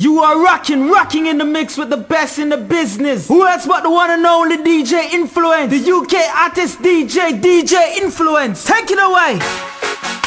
You are rocking, rocking in the mix with the best in the business. Who else but the one and only DJ Influence? The UK artist DJ, DJ Influence. Take it away.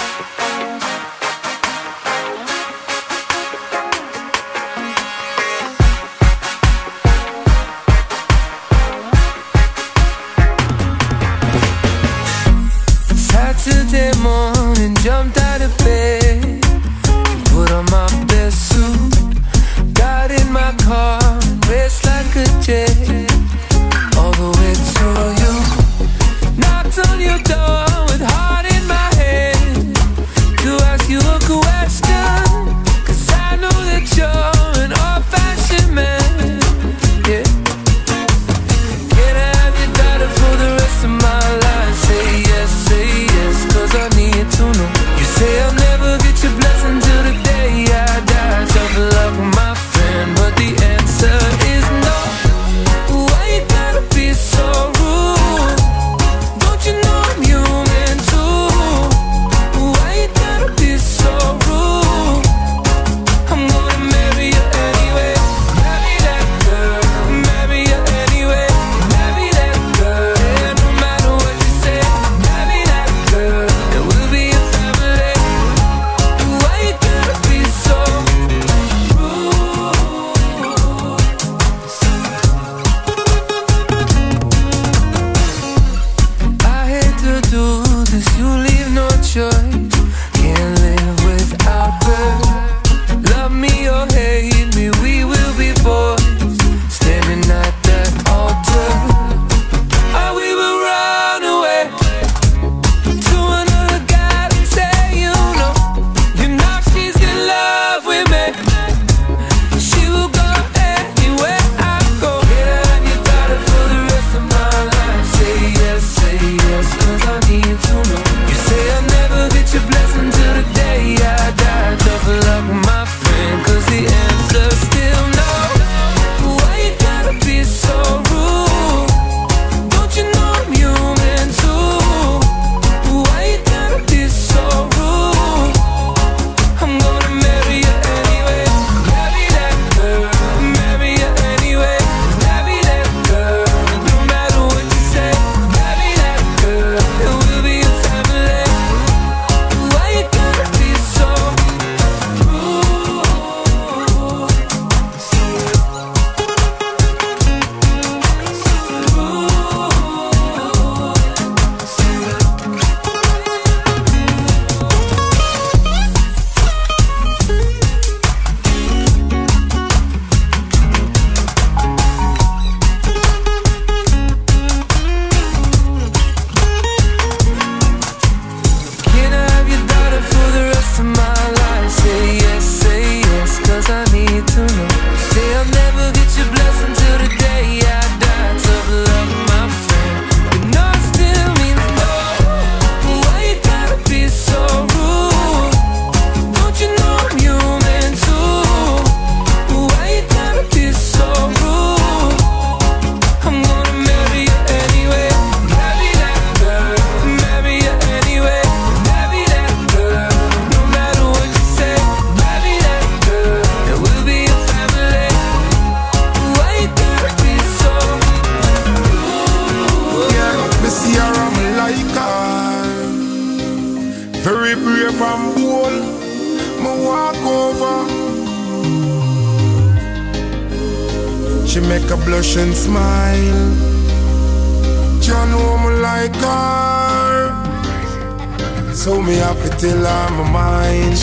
So me have to tell her my mind.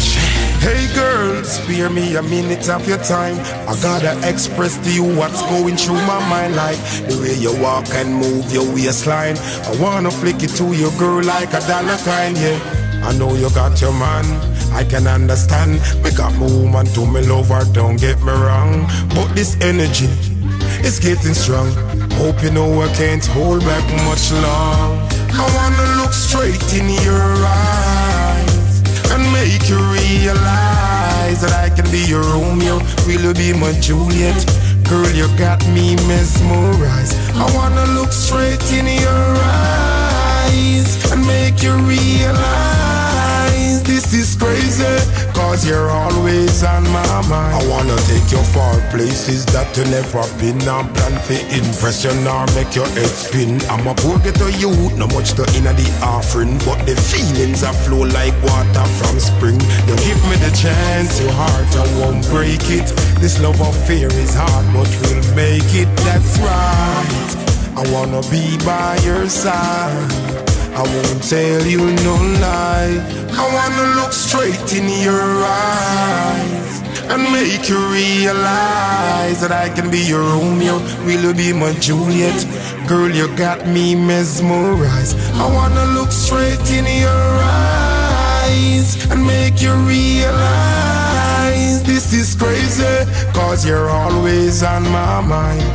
Hey girl, spare me a minute of your time. I gotta express to you what's going through my mind, like the way you walk and move your waistline. I wanna flick it to you, girl, like a dollar kind, yeah. I know you got your man, I can understand. Me got my woman to me lover, don't get me wrong. But this energy, it's getting strong. Hope you know I can't hold back much longer. I wanna look straight in your eyes and make you realize that I can be your Romeo, will you be my Juliet? Girl, you got me mesmerized. I wanna look straight in your eyes and make you realize. This is crazy, cause you're always on my mind. I wanna take you far places that you never been. I'm plan for impression or make your head spin. I'm a poor ghetto youth, no much to inna the offering, but the feelings are flow like water from spring. You give me the chance, your heart I won't break it. This love affair is hard, but we'll make it. That's right. I wanna be by your side. I won't tell you no lie. I wanna look straight in your eyes and make you realize that I can be your Romeo, will you be my Juliet? Girl, you got me mesmerized. I wanna look straight in your eyes and make you realize this is crazy, cause you're always on my mind.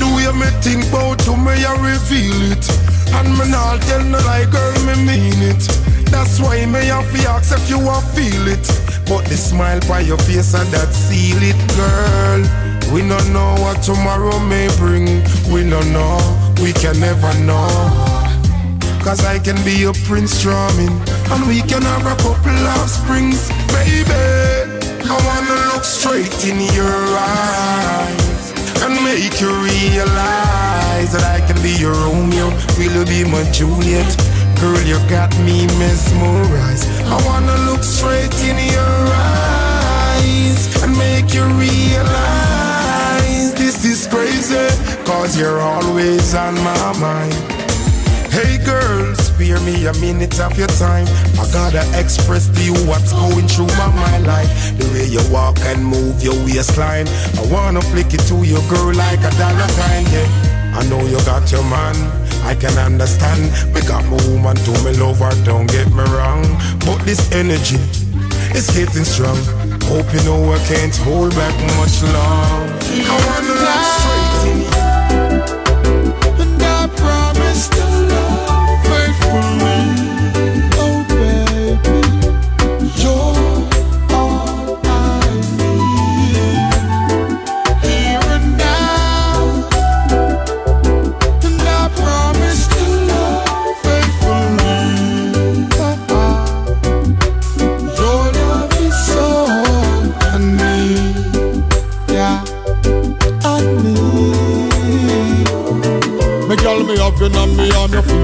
The way me think about you, me I reveal it. And me not tell no lie, girl, me mean it. That's why me have to ask if you want feel it. But the smile by your face and that seal it, girl. We don't know what tomorrow may bring. We don't know, we can never know. Cause I can be your prince charming And we can have a couple of springs Baby, I wanna look straight in your eyes And make you realize That I can be your Romeo. Will you be my Juliet? Girl, you got me mesmerized. I wanna look straight in your eyes And make you realize This is crazy Cause you're always on my mind. Hey girl, spare me a minute of your time. I gotta express to you what's going through my mind like the way you walk and move your waistline. I wanna flick it to your girl like a dollar kind, yeah. I know you got your man, I can understand. We got my woman to me lover, don't get me wrong. But this energy is getting strong. Hope you know I can't hold back much long. I wanna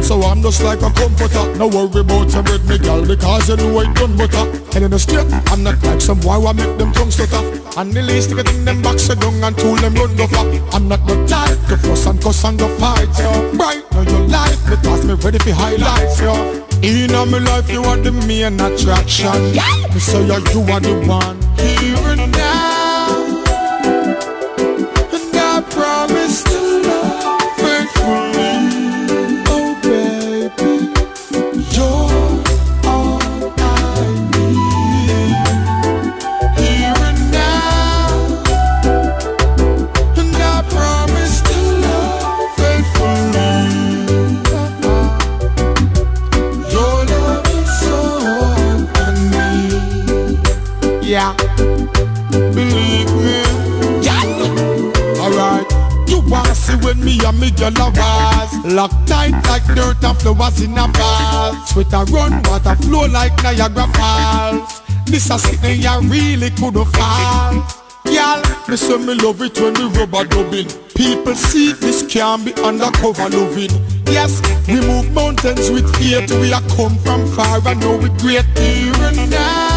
So I'm just like a comforter. No worry about your bread, me girl Because you know I done butter And in the street, I'm not like some boy who make them tongue stutter. And the least thing in them box you down and tool them run go flop I'm not the type to fuss and cuss and go fight yo. Right now your life because me ready for highlights yo. In my life you are the main attraction. Me say yeah, you are the one me me a rise Lock tight like dirt and flowers in a vase. Sweat a run, water flow like Niagara Falls. This a sitting ya really couldn't fall Girl, me say me love it when we rubber dubbing. People see this can be undercover loving. Yes, we move mountains with faith. We a come from far and know we great here and now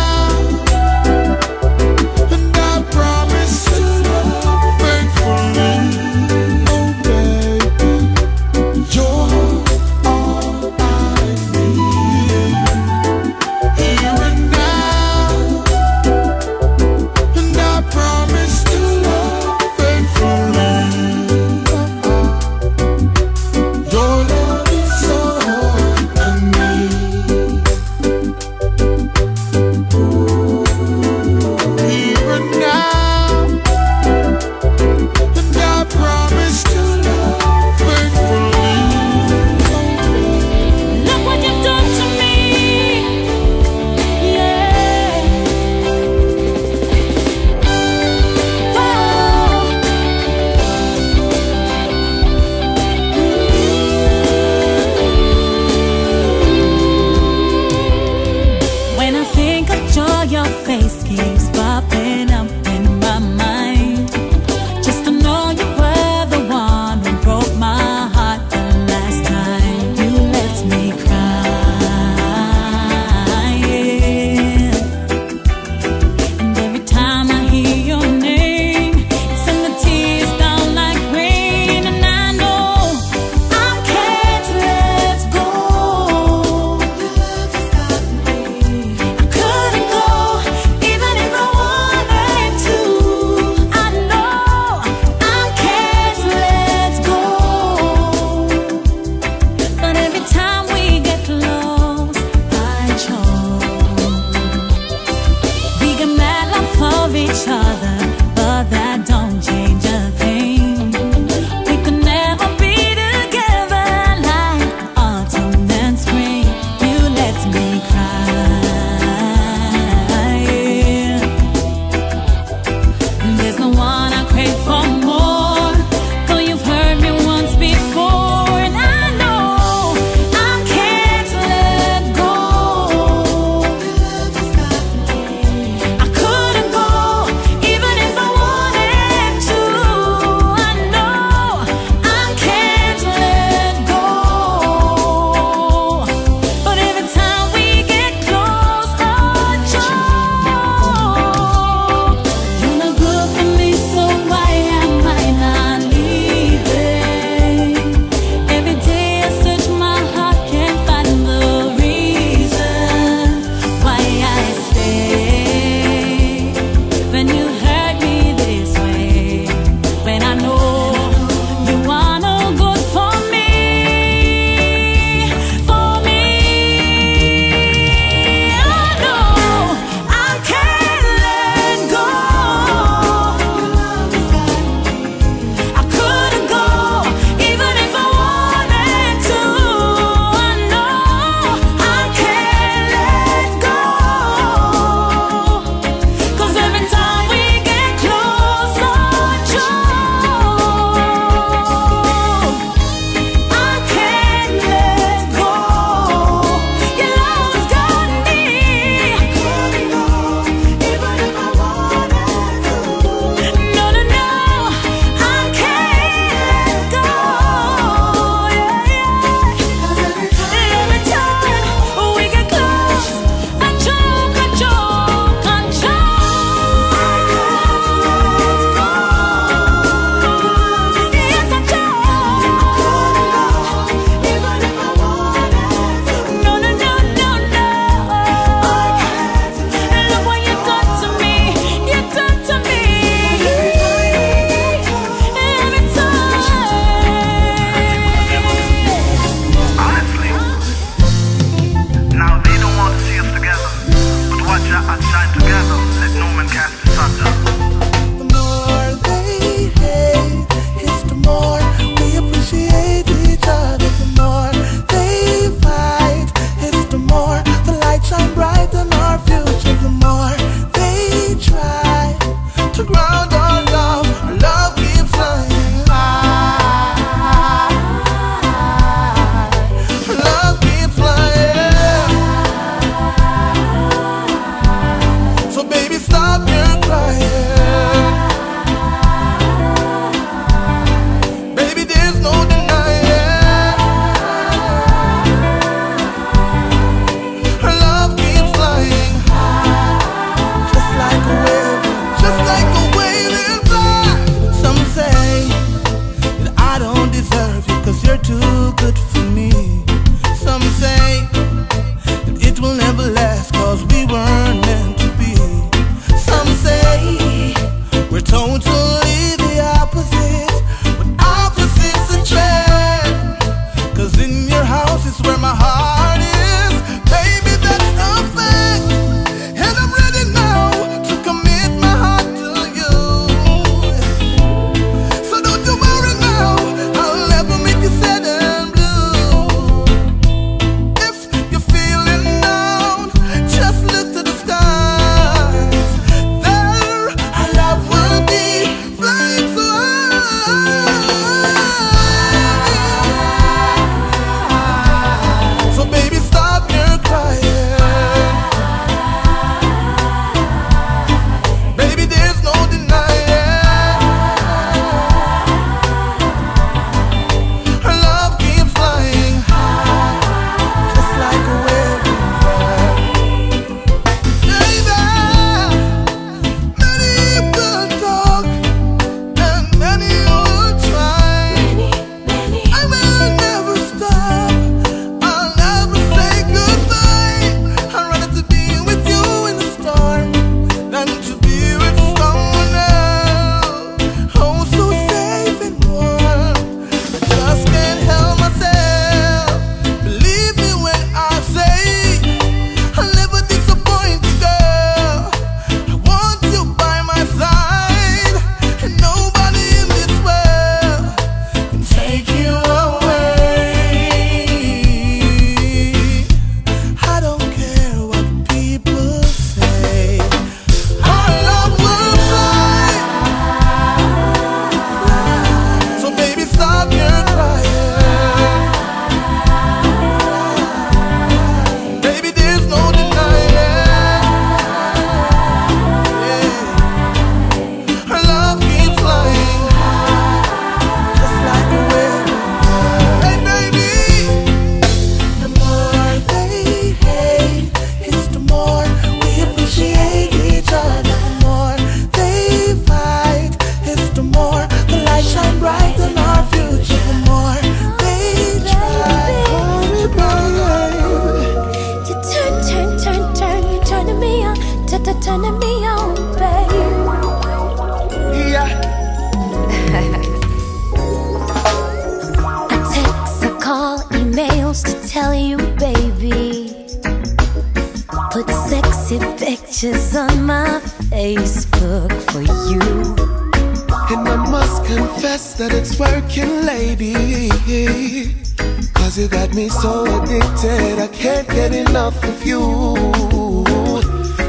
Cause you got me so addicted, I can't get enough of you.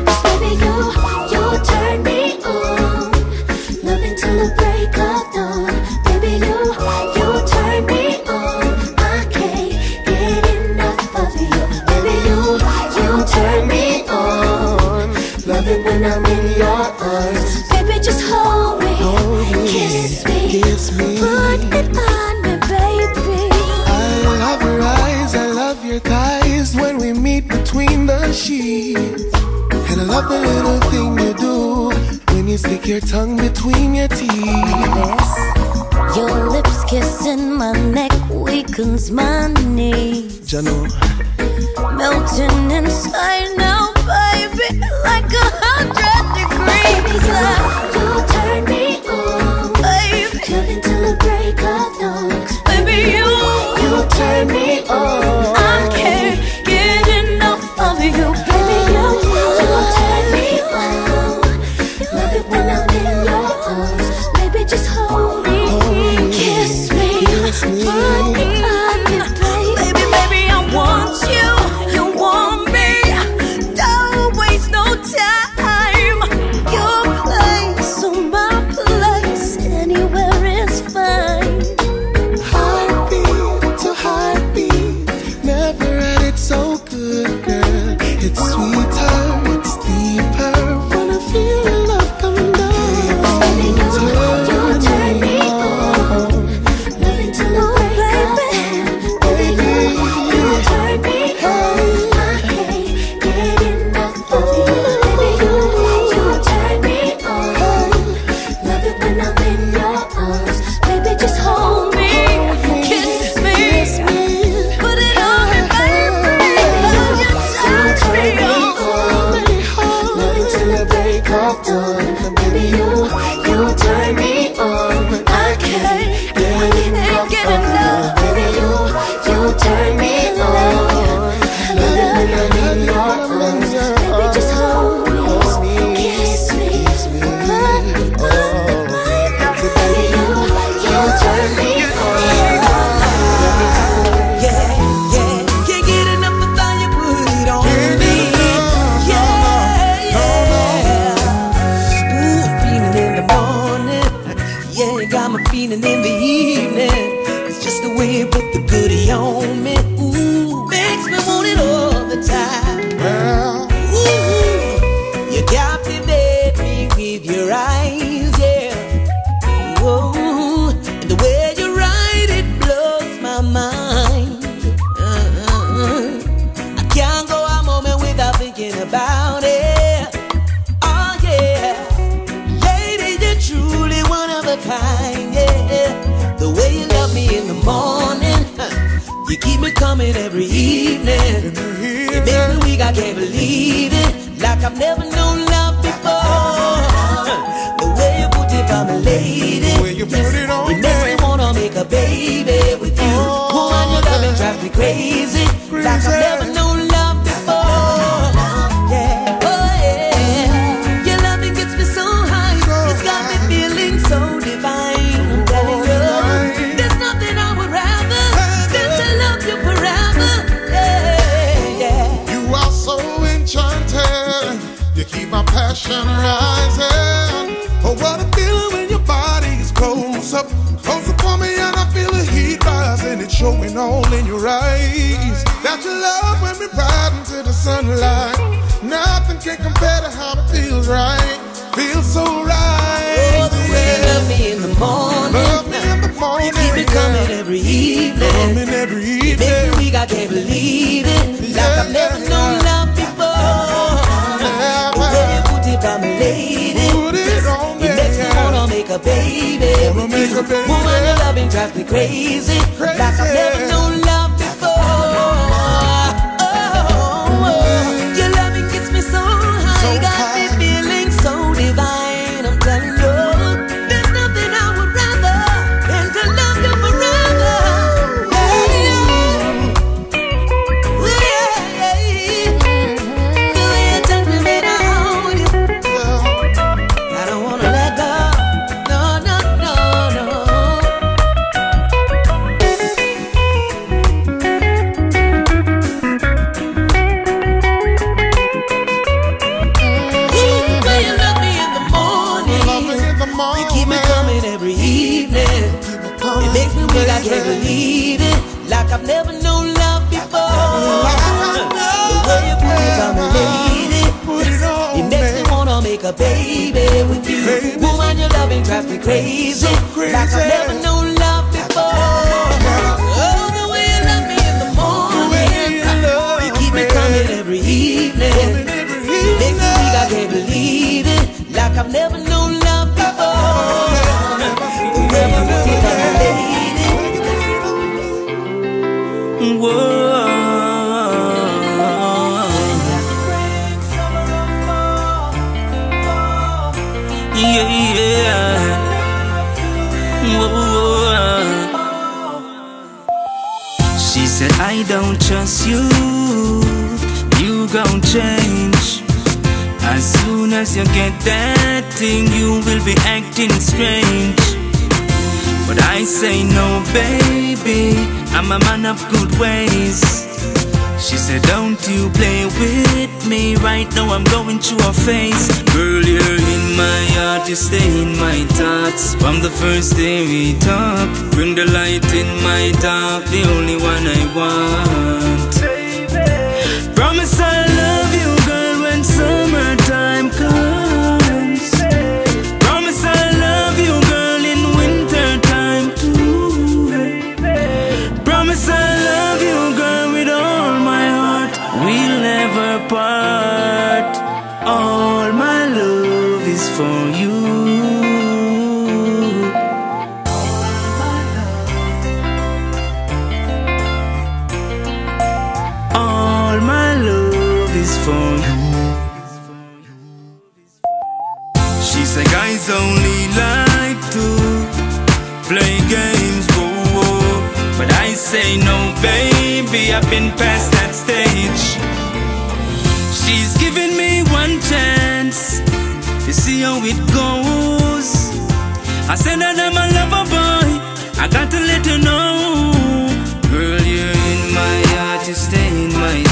Cause baby, you and sheets. And I love the little thing you do when you stick your tongue between your teeth. Yes. Your lips kissing my neck weakens my knees. Jano. Melting inside now, baby, like a hundred degrees. I'm a man of good ways. She said don't you play with me Right now? I'm going to her face Girl you're in my heart You stay in my thoughts. From the first day we talk, Bring the light in my dark The only one I want.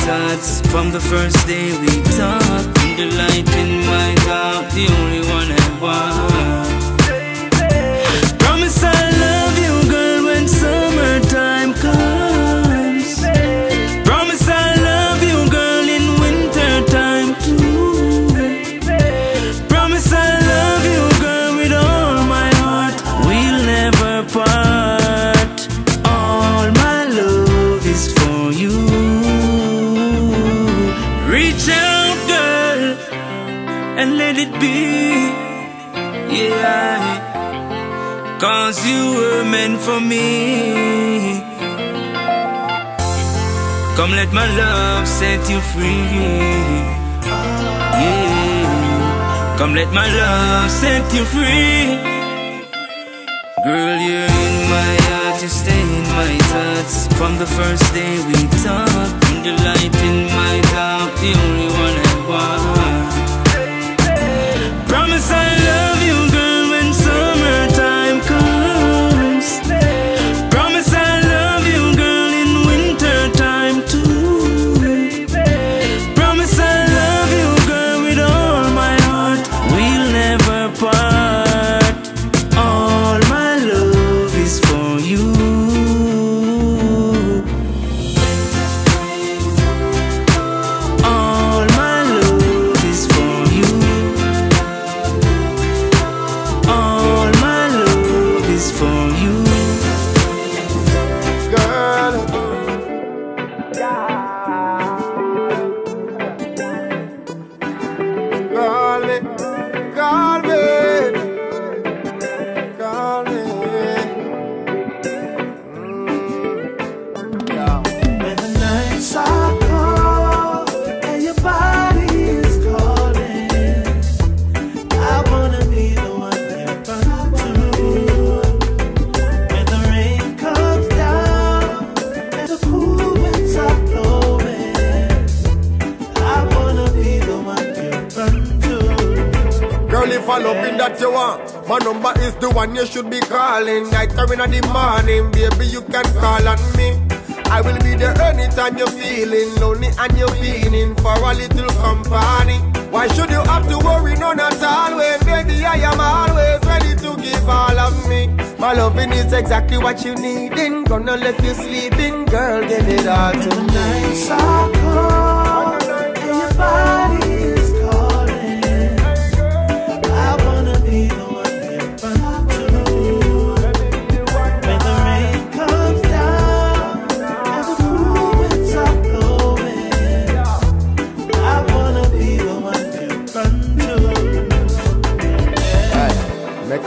Thoughts. From the first day we talked, the light in my heart, the only one I want. Come let my love set you free. Yeah. Come let my love set you free. Girl, you're in my heart, you stay in my thoughts. From the first day we talked, the light in my dark, the only one my number is the one you should be calling. Night or in the morning, baby, you can call on me. I will be there anytime you're feeling lonely and you're feeling for a little company. Why should you have to worry? None at all. Baby, I am always ready to give all of me. My loving is exactly what you need. Ain't gonna let you sleep in, girl. Give it all to me. nights are cold and your body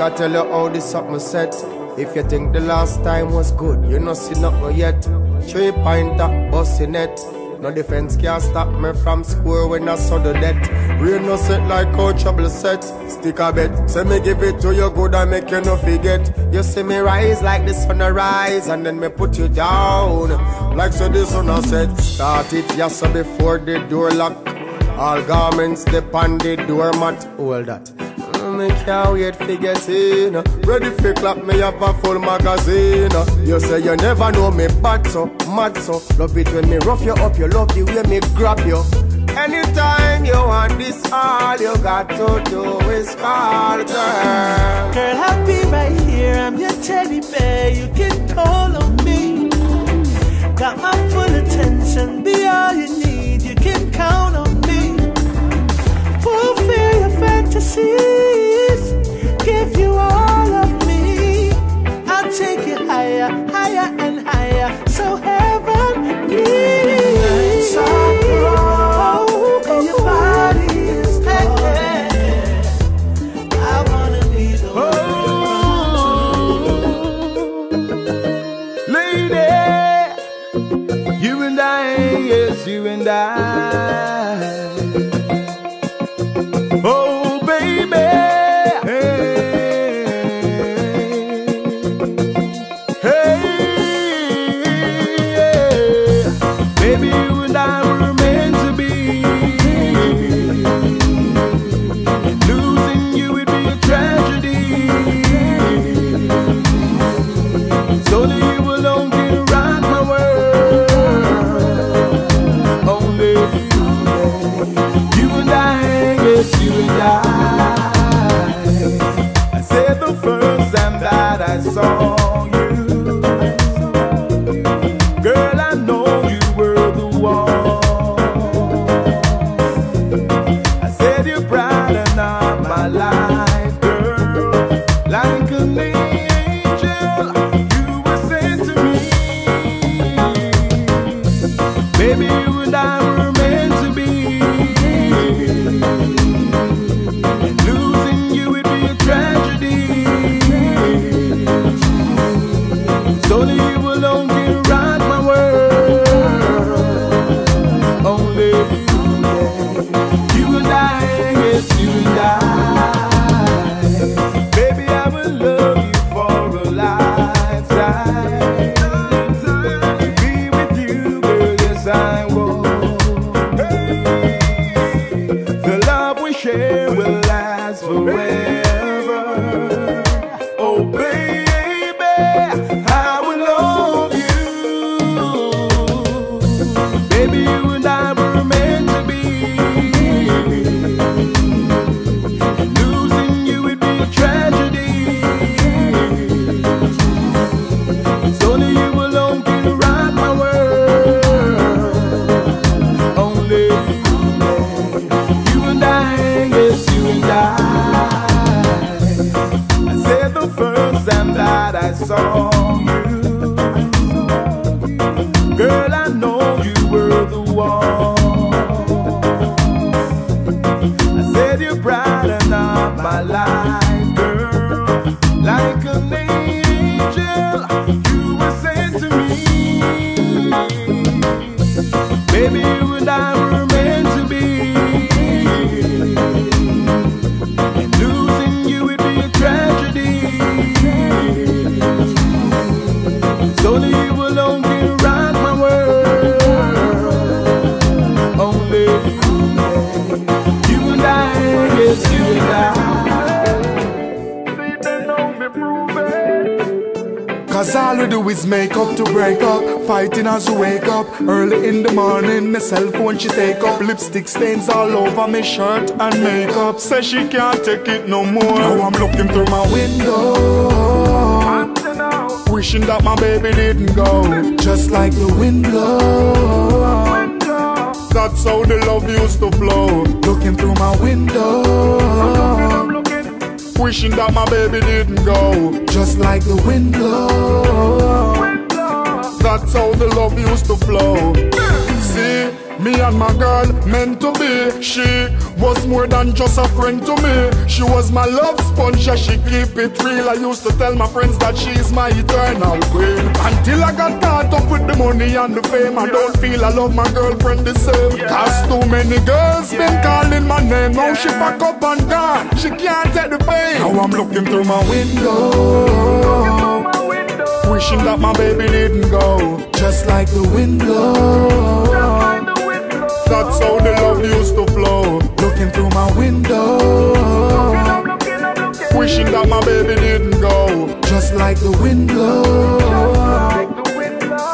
I tell you how this something set. If you think the last time was good, you know see nothing yet. Three pointer, busting it. No defense can stop me from square when I saw the debt. Rain no set like how trouble set. Stick a bet, say me give it to you good and make you no forget. You see me rise like the sun rise and then me put you down. Like so the sun has set. Start it yes so before the door lock. All garments depend the doormat. Hold that. Me can't wait to get in. Ready for clap me up a full magazine. You say you never know me bad so, mad so. Love it when me rough you up, you love the way me grab you. Anytime you want this, all you got to do is call, girl. Girl, I'll be right here. I'm your teddy bear. You can call on me. Got my full attention. Be all you need. You can count on me. Fulfill your fantasies. Give you all of cell phone she take up Lipstick stains all over my shirt and makeup. Say she can't take it no more. Now I'm looking through my window. Wishing that my baby didn't go. Just like the wind blows That's how the love used to flow. Looking through my window. Wishing that my baby didn't go. Just like the wind blows That's how the love used to flow. See, me and my girl meant to be. She was more than just a friend to me. She was my love sponge, yeah, she keep it real. I used to tell my friends that she's my eternal queen. Until I got caught up with the money and the fame I don't feel I love my girlfriend the same. Cause too many girls been calling my name. Now she back up and gone, she can't take the pain. Now I'm looking through my window. Wishing that my baby didn't go. Just like the wind blows That's how the love used to flow. Looking through my window. Wishing that my baby didn't go. Just like the wind blows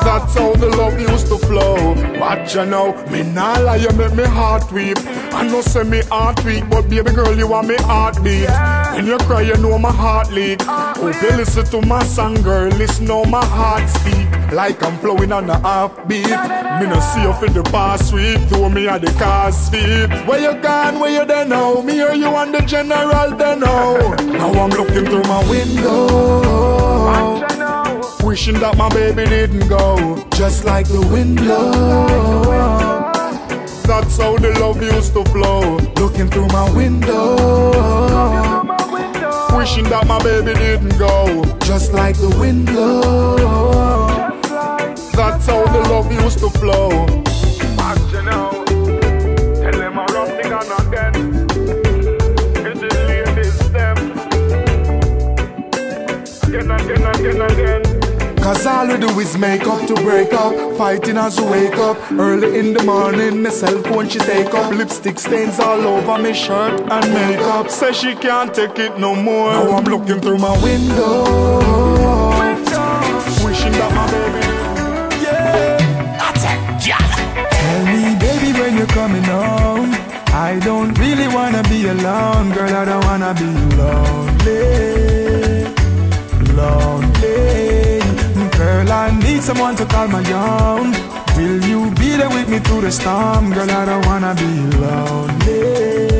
That's how the love used to flow. Watch you now, me nah lie, you make me heart weep I know say me heart weak, but baby girl you are me heartbeat. When you cry you know my heart leak. Hope oh, you listen to my song girl, listen how my heart speak. Like I'm flowing on a half beat Me no see you for the past week, though me at the car speed Where you gone, where you there now, me or you and the general there now Now I'm looking through my window. Wishing that my baby didn't go. Just like the wind blows That's how the love used to flow Looking through my window Wishing that my baby didn't go Just like the wind blows That's how the love used to flow Watch now. Tell them I'm running on again. Hit the ladies them. Again, again, again, again. Cause all we do is make up to break up. Fighting as we wake up. Early in the morning, my cell phone she take up. Lipstick stains all over my shirt and makeup. Say she can't take it no more. Now I'm looking through my window. Wishing that my baby Tell me, baby, when you're coming home. I don't really wanna be alone, girl. I don't wanna be someone to call my own. Will you be there with me through the storm? Girl, I don't wanna be lonely.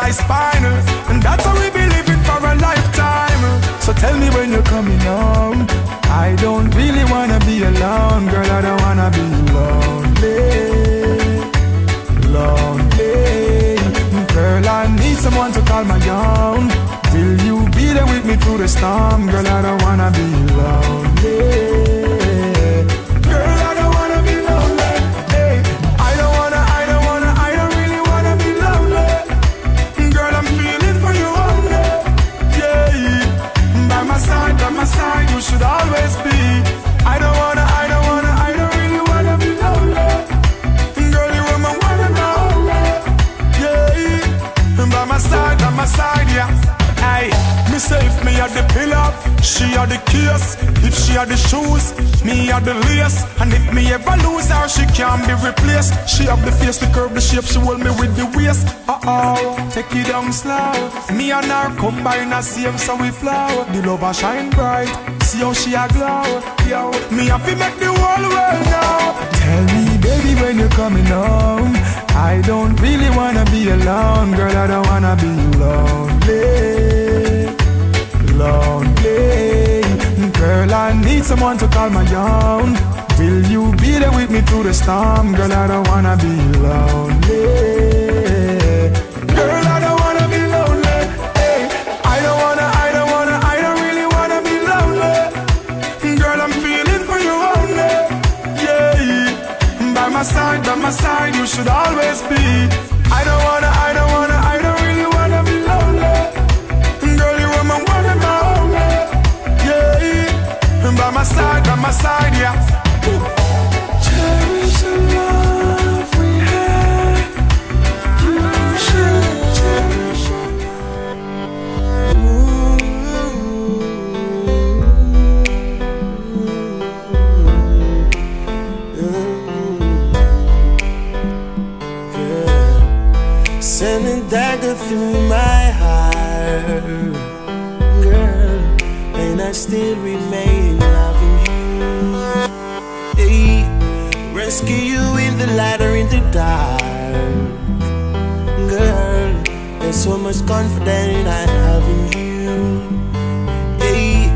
And all had the lace. And if me ever lose her, she can't be replaced. She have the face, the curve, the shape. She hold me with the waist. Uh oh, take it down slow. Me and her combine a same, so we flow. The love a shine bright. See how she a glow. Yo, me have to make the whole world know. Tell me, baby, when you're coming home. I don't really wanna be alone, girl. I don't wanna be lonely, lonely. Girl, I need someone to call my own. Will you be there with me through the storm, girl? I don't wanna be lonely. Girl, I don't wanna be lonely. Hey, I don't wanna, I don't wanna, I don't really wanna be lonely. Girl, I'm feeling for you only. Yeah, by my side, by my side, you should always be. I don't wanna, I don't wanna, I don't really wanna be lonely. Girl, you are my one and only. Yeah, by my side, by my side, yeah. Still remain loving you. Hey, rescue you in the light or in the dark, girl. There's so much confidence I have in you. Hey,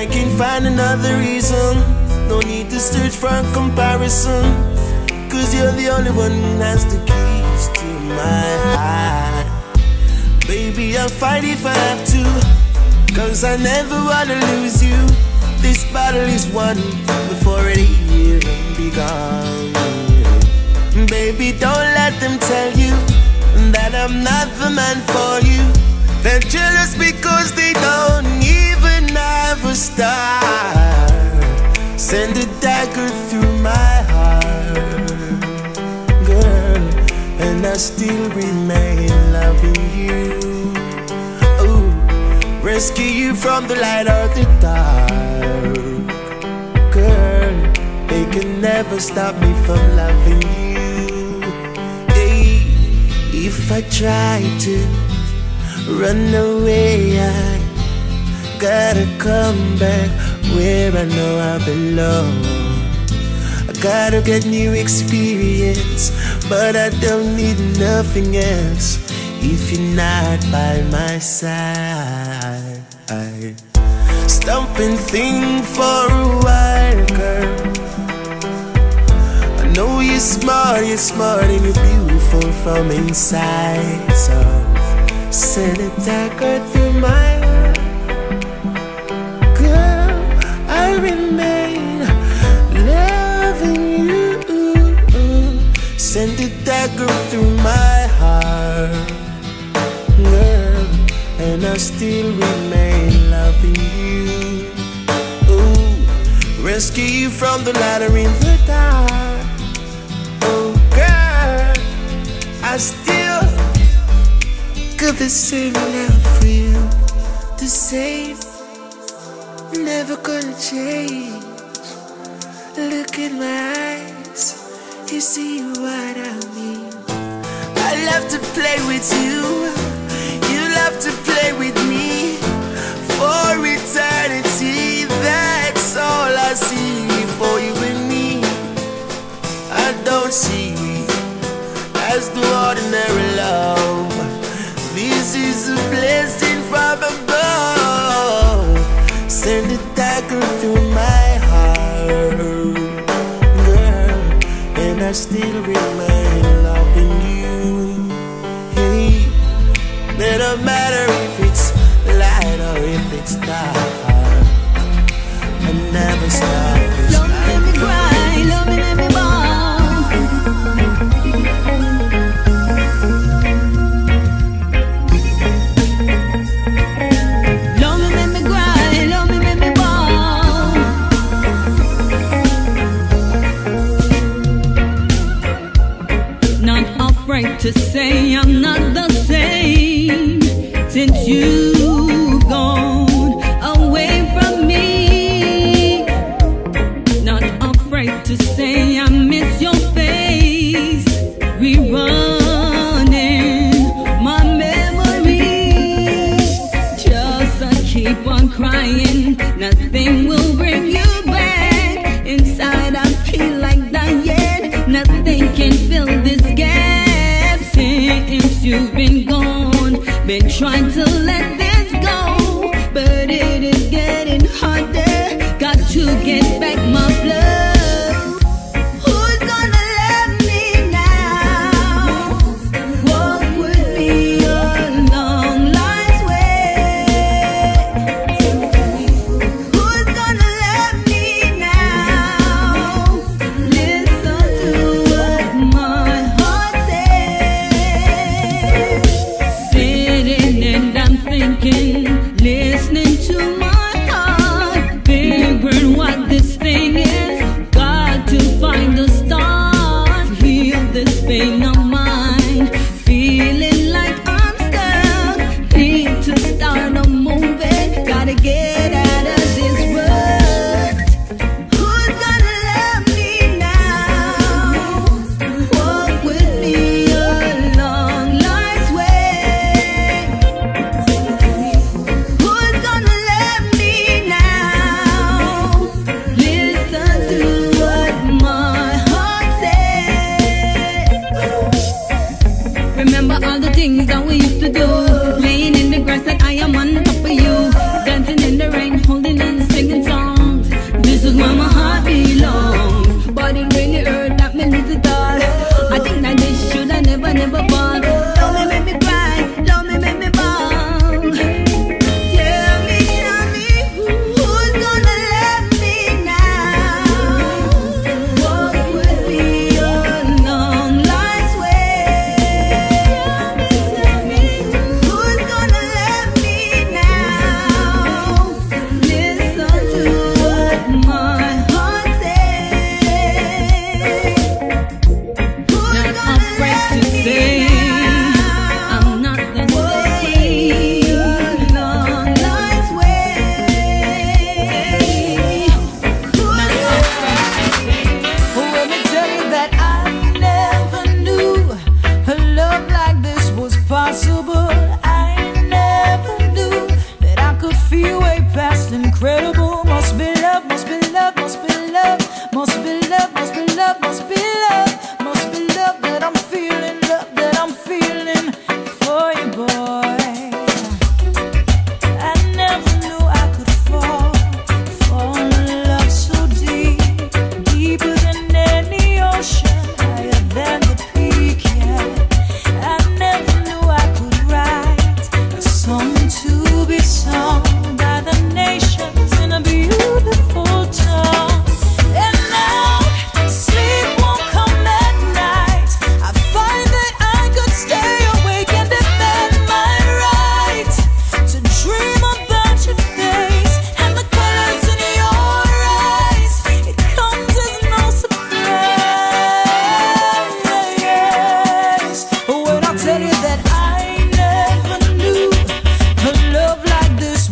I can find another reason. No need to search for a comparison. Cause you're the only one who has the keys to my heart. Baby, I'll fight if I have to. Cause I never wanna lose you. This battle is won before it even begun. Baby, don't let them tell you that I'm not the man for you. They're jealous because they don't even have a star. Send a dagger through my heart, girl, and I still remain loving you. Rescue you from the light or the dark, girl. They can never stop me from loving you. Hey, if I try to run away, I gotta come back where I know I belong. I gotta get new experience, but I don't need nothing else if you're not by my side stumping thing for a while, girl. I know you're smart, you're smart, and you're beautiful from inside. So send a dagger through my heart. Girl, I remain loving you. Send a dagger through my heart. I still remain loving you. Ooh, rescue you from the ladder in the dark. Oh, girl, I still got the same love for you, the same, never gonna change. Look in my eyes, you see what I mean. I love to play with you to play with me. For eternity, that's all I see for you and me. I don't see as the ordinary love. This is a blessing from above. Send a dagger through my heart, girl, and I still remain You and we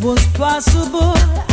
was possible.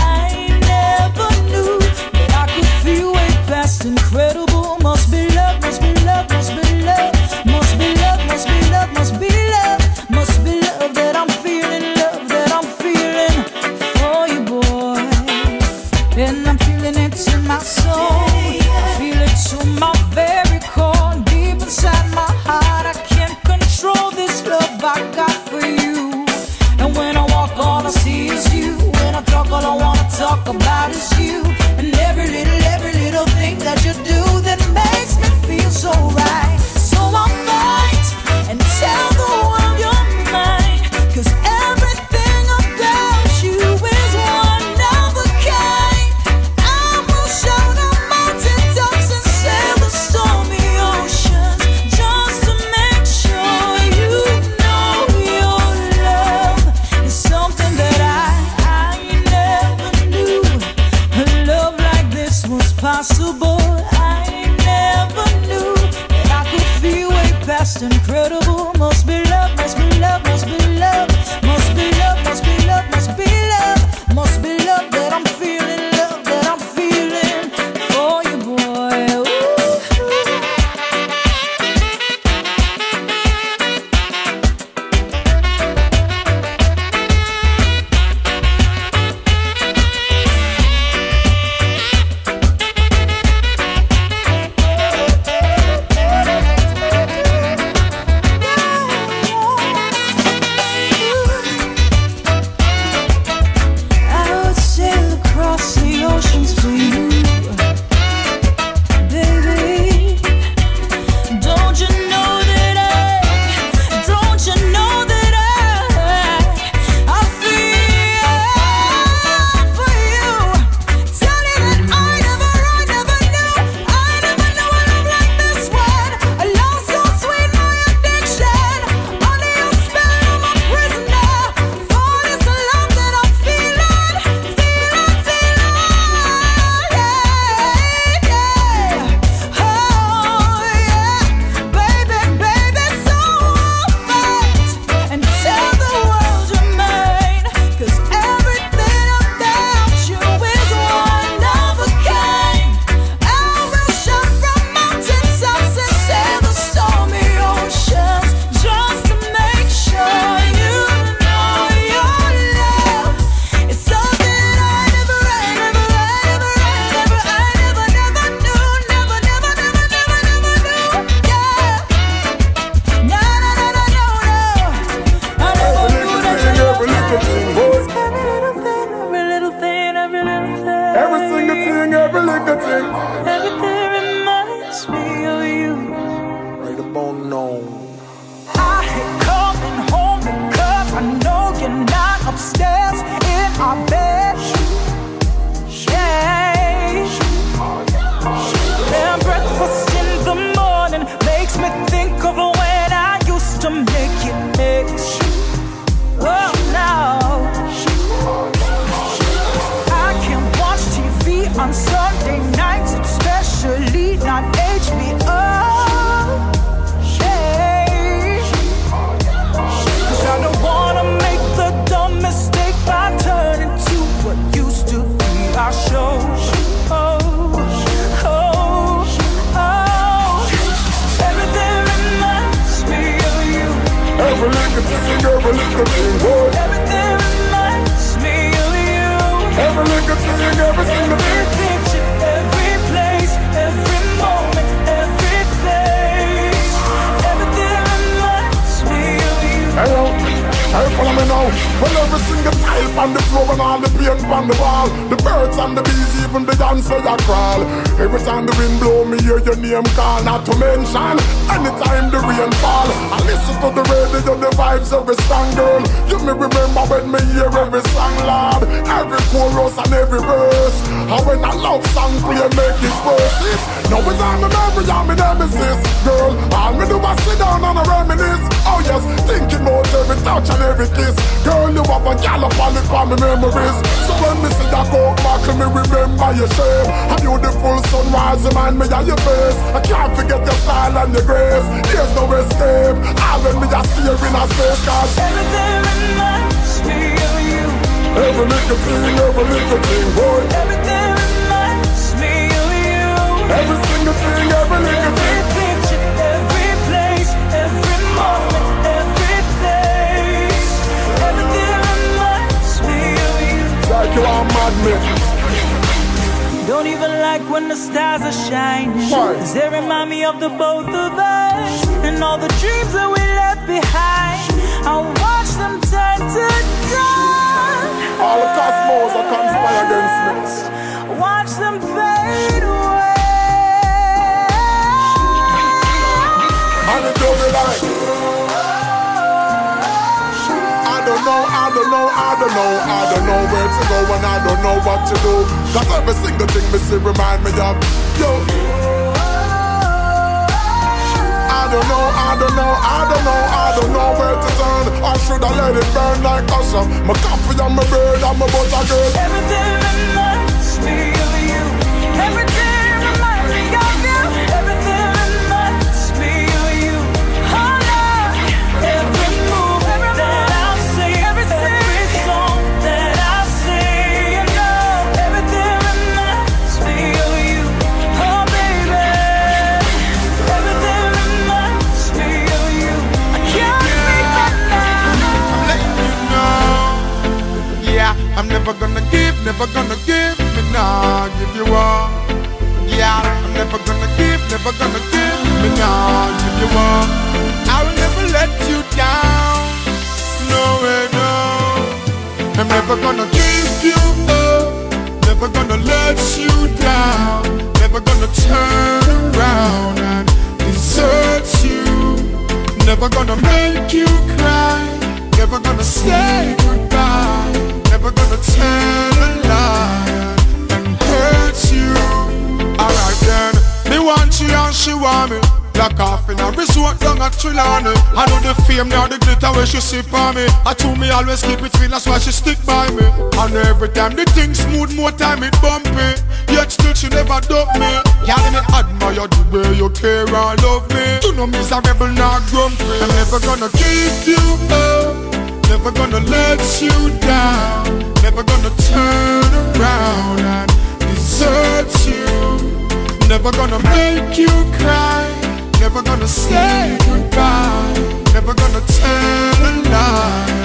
On the floor and all the paint on the wall. The birds and the bees, even the they a crawl. Every time the wind blow, me hear your name call. Not to mention, anytime the rain fall. I listen to the radio, the vibes every strong girl. You me remember when me hear every song, Lord. Every chorus and every verse. How when I love song play, make it worse. Now it's on the memory, I'm my nemesis, girl. All me do is sit down and I reminisce. Oh yes, thinking about every touch and every kiss. Girl, you have a gallop all it for me memories. So when me see you go back, me remember your shape. A beautiful sunrise remind me of your face. I can't forget your style and your grace. There's no escape. I when me just steer in a space, cause Everything reminds me of you. every little thing, every little thing, boy. Everything reminds me of you. Every single thing, every little thing. like you are mad me. Don't even like when the stars are shining. Cause they remind me of the both of us and all the dreams that we left behind. I watch them turn to dust. All the cosmos are conspire against me. Watch them fade away. And it don't be like. Know, I don't know, I don't know where to go and I don't know what to do. Cause every single thing me see remind me of you. I don't know, I don't know, I don't know, I don't know where to turn. Or should I let it burn like Usher? My coffee and my bird and my butter girl. Everything reminds me time the thing smooth more time it bumpy. Yet still she never dump me. Yeah me admire the way you care and love me. You know me's a rebel not grumpy. I'm never gonna give you up. Never gonna let you down. Never gonna turn around and desert you. Never gonna make you cry. Never gonna say goodbye. Never gonna tell a lie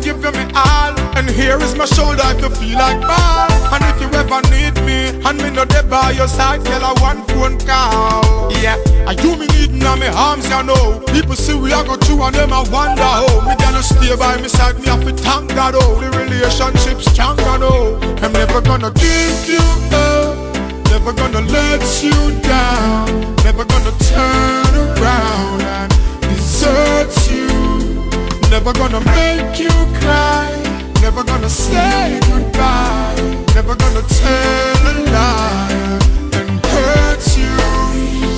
give you me all. And here is my shoulder if you feel like ball And if you ever need me And me no they by your side Tell her one phone call. Yeah, and you me need now me arms you know. People see we a go through and them I wonder how. Me gonna stay by me side Me have to thank God oh. The relationship stronger now I'm never gonna give you up. Never gonna let you down. Never gonna turn around Never gonna make you cry. Never gonna say goodbye. Never gonna tell a lie and hurt you.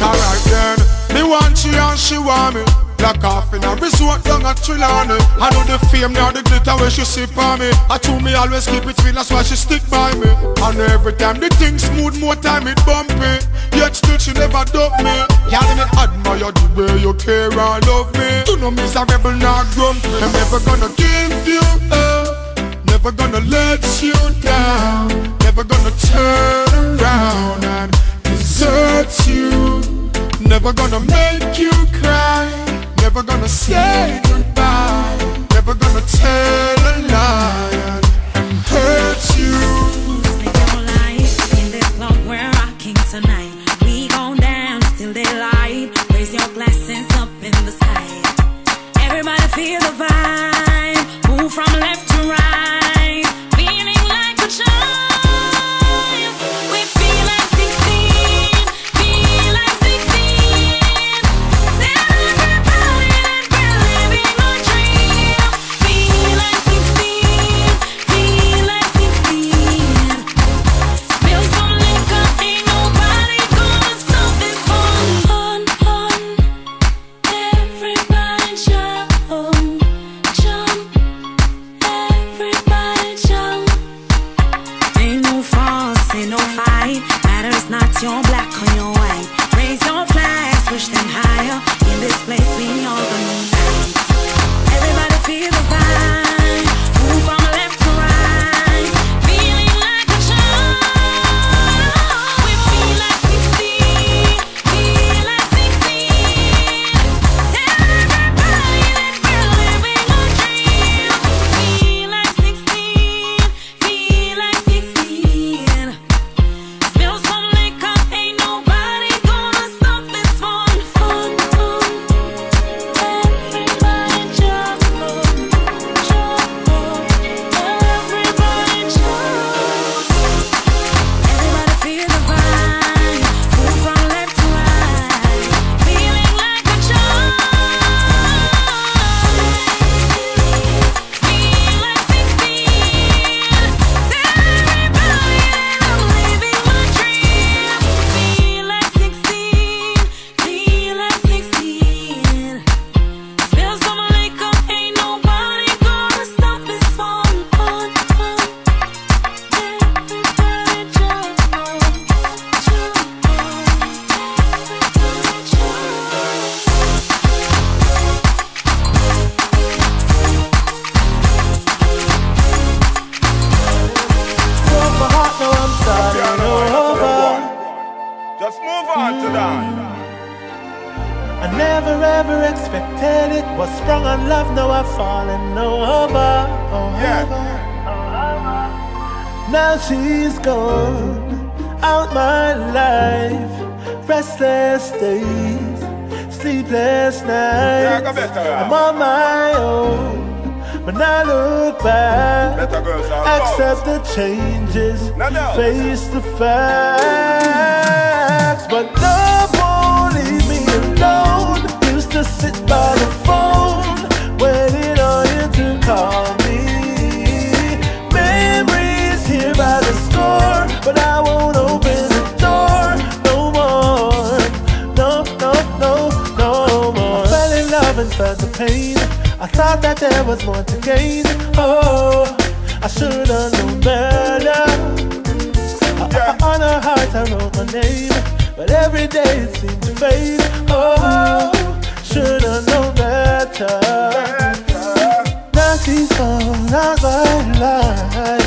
Alright then, me want she and she want me Lock off in a resort down at Trelawny I know the fame now the glitter where she sip on me. I told me always keep it real that's why she stick by me. And every time the thing smooth more time it bumpy. Yet still she never dump me. Yeah me admire the way you care and love me. You know me's a rebel not grumpy. I'm never gonna give you up. Never gonna let you down. Never gonna turn around and desert you. Never gonna make you cry Never gonna say goodbye Never gonna tell a lie and hurt you Live your life in this club we're rocking tonight. We gon' dance till daylight. Raise your glasses up in the sky. Everybody feel the vibe. I wrote my name, but every day it seemed to fade. Oh, should have known better. Now she's gone out my life.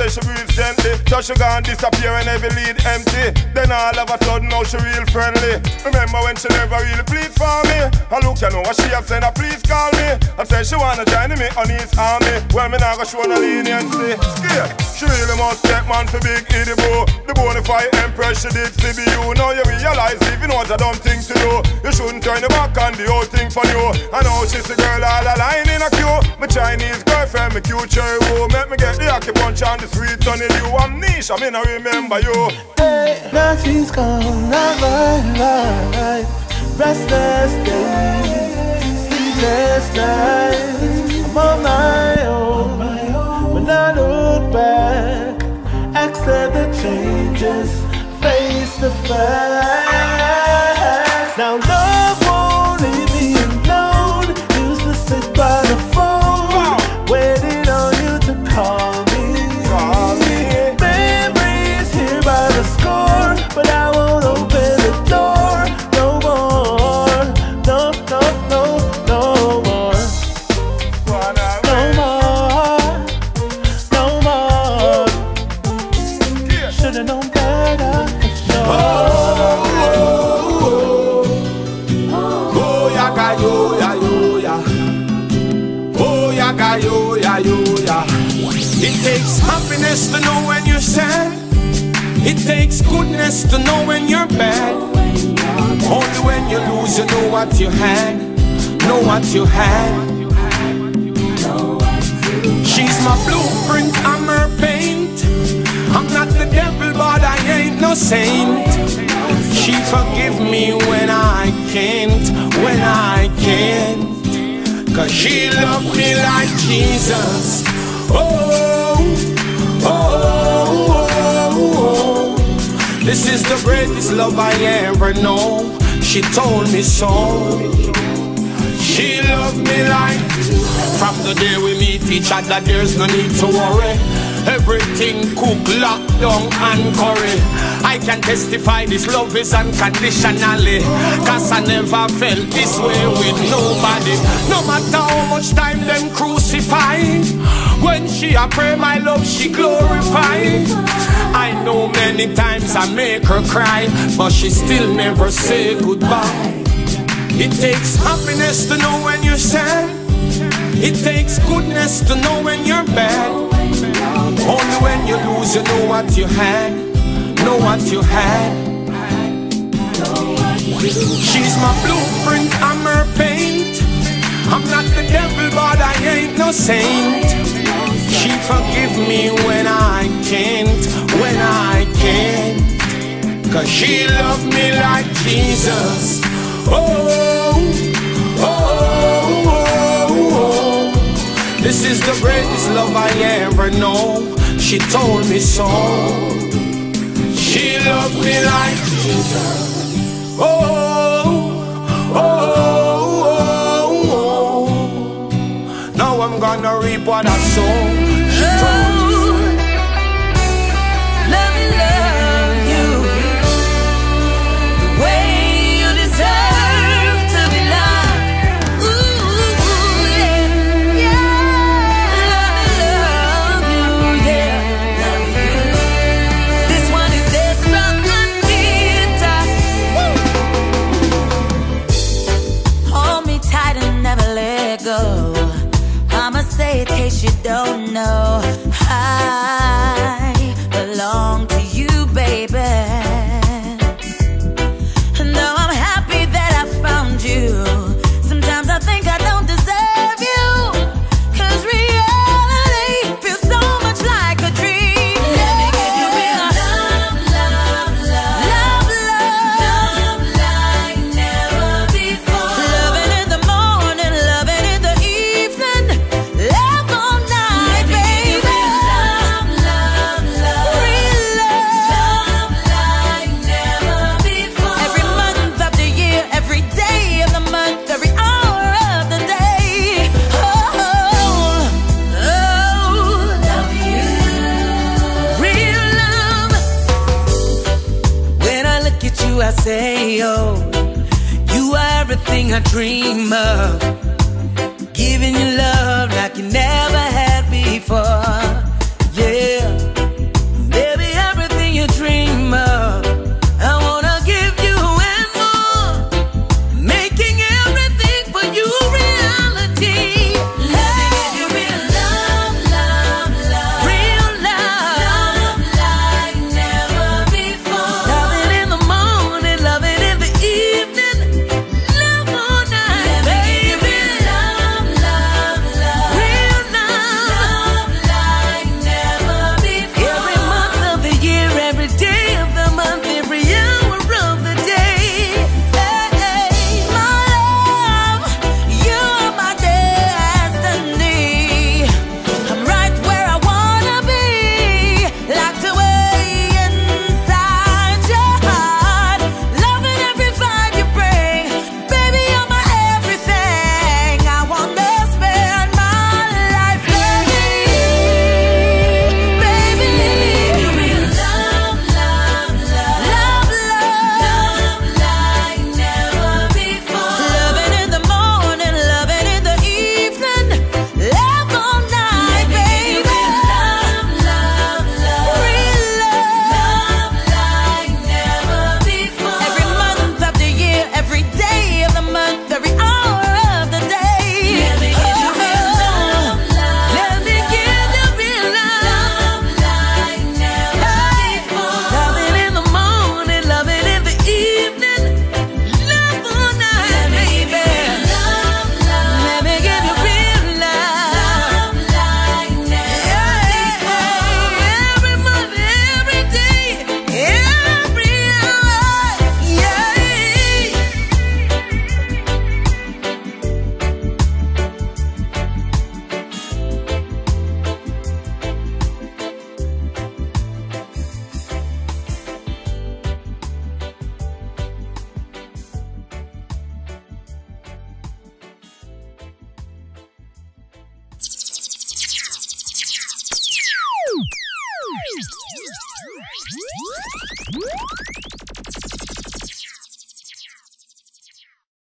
Little note, I So she gone disappear and every lead empty. Then all of a sudden now she real friendly. Remember when she never really plead for me? I look, you know what she have said, uh, please call me. I say she wanna join me on his army. Well, me not gonna show no leniency. Scared. She really must take man for big idiot bro. The bonafide empress she did to be you. Now you realize even what a dumb thing to do. You shouldn't turn your back on the whole thing for you. I know she's the girl all aligned in a queue. My Chinese girlfriend, my cute cherry woo. Make me get the acupuncture on the sweet honey dew. I'm niche, I mean I remember you. Now she's gone out my life. Restless days, sleepless nights. I'm on my own. When I look back, accept the changes, face the facts. Now what you had. Know what you had. She's my blueprint, I'm her paint. I'm not the devil, but I ain't no saint. She forgive me when I can't, when I can't. Cause she loved me like Jesus. Oh, oh, oh, oh, oh. This is the greatest love I ever know. She told me so. She loved me like from the day we meet each other, there's no need to worry. Everything cook, lock down and curry. I can testify this love is unconditionally. Cause I never felt this way with nobody. No matter how much time them crucify. When she a pray, my love she glorify. I know many times I make her cry, but she still never say goodbye. It takes happiness to know when you're sad. It takes goodness to know when you're bad. Only when you lose, you know what you had. Know what you had. She's my blueprint, I'm her paint. I'm not the devil, but I ain't no saint. She forgive me when I can't, when I can't. Cause she loved me like Jesus. Oh, oh, oh, oh. This is the greatest love I ever know. She told me so. She loved me like Jesus. Oh, oh, oh, oh. Now I'm gonna reap what I sow. Dream of.